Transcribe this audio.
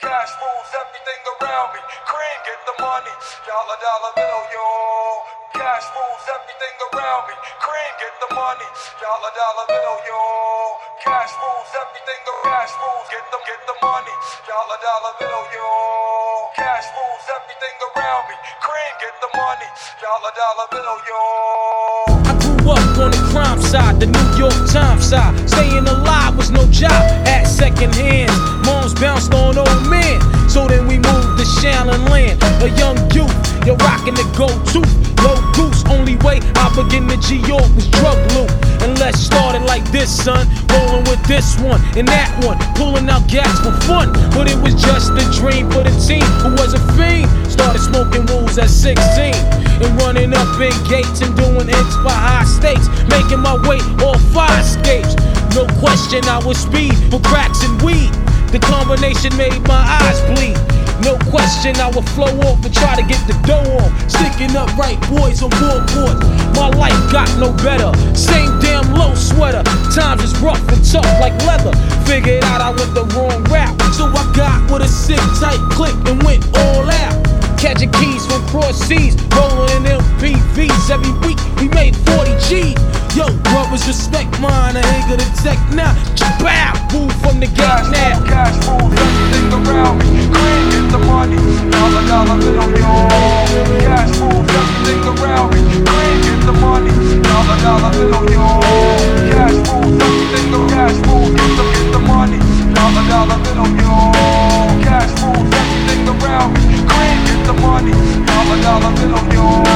Cash rules everything around me. Cream, get the money. Dollar, dollar bill, yo. Cash rules everything around me. Cream, get the money. Dollar, dollar bill, yo. Cash rules everything. Cash rules, get the get the money. Dollar, dollar bill, yo. Cash rules everything around me. Cream, get the money. Dollar, dollar bill, yo. I grew up on the crime side, the New York Times side. Staying alive was no job at second hand. Bounced on old men. So then we moved to Shallon Land. A young youth, you're rocking the go-to. Low goose, only way I begin to G York was drug loot. And let's start it like this, son. Rolling with this one and that one. Pulling out gas for fun. But it was just a dream for the team who was a fiend. Started smoking rules at 16. And running up in gates and doing hits by high stakes. Making my way off fire escapes. No question, I was speed for cracks and weed. The combination made my eyes bleed. No question, I would flow off and try to get the dough on. Sticking up right boys on board My life got no better. Same damn low sweater. Times is rough and tough like leather. Figured out I went the wrong route. So I got with a sick tight click and went all out. Catching keys from cross seas, rolling in MPVs. Every week we made 40 G. Yo, brothers, respect mine. I ain't gonna tech now. Bow, the gas now. Cash rules everything around me. Green is the money, dollar dollar bill, yo. Cash rules everything around me. Green is the money, dollar dollar bill, yo. Cash rules everything around me. Cash rules get the get the money, dollar dollar bill, yo. Cash rules everything around me. Green is the money, dollar dollar bill, yo.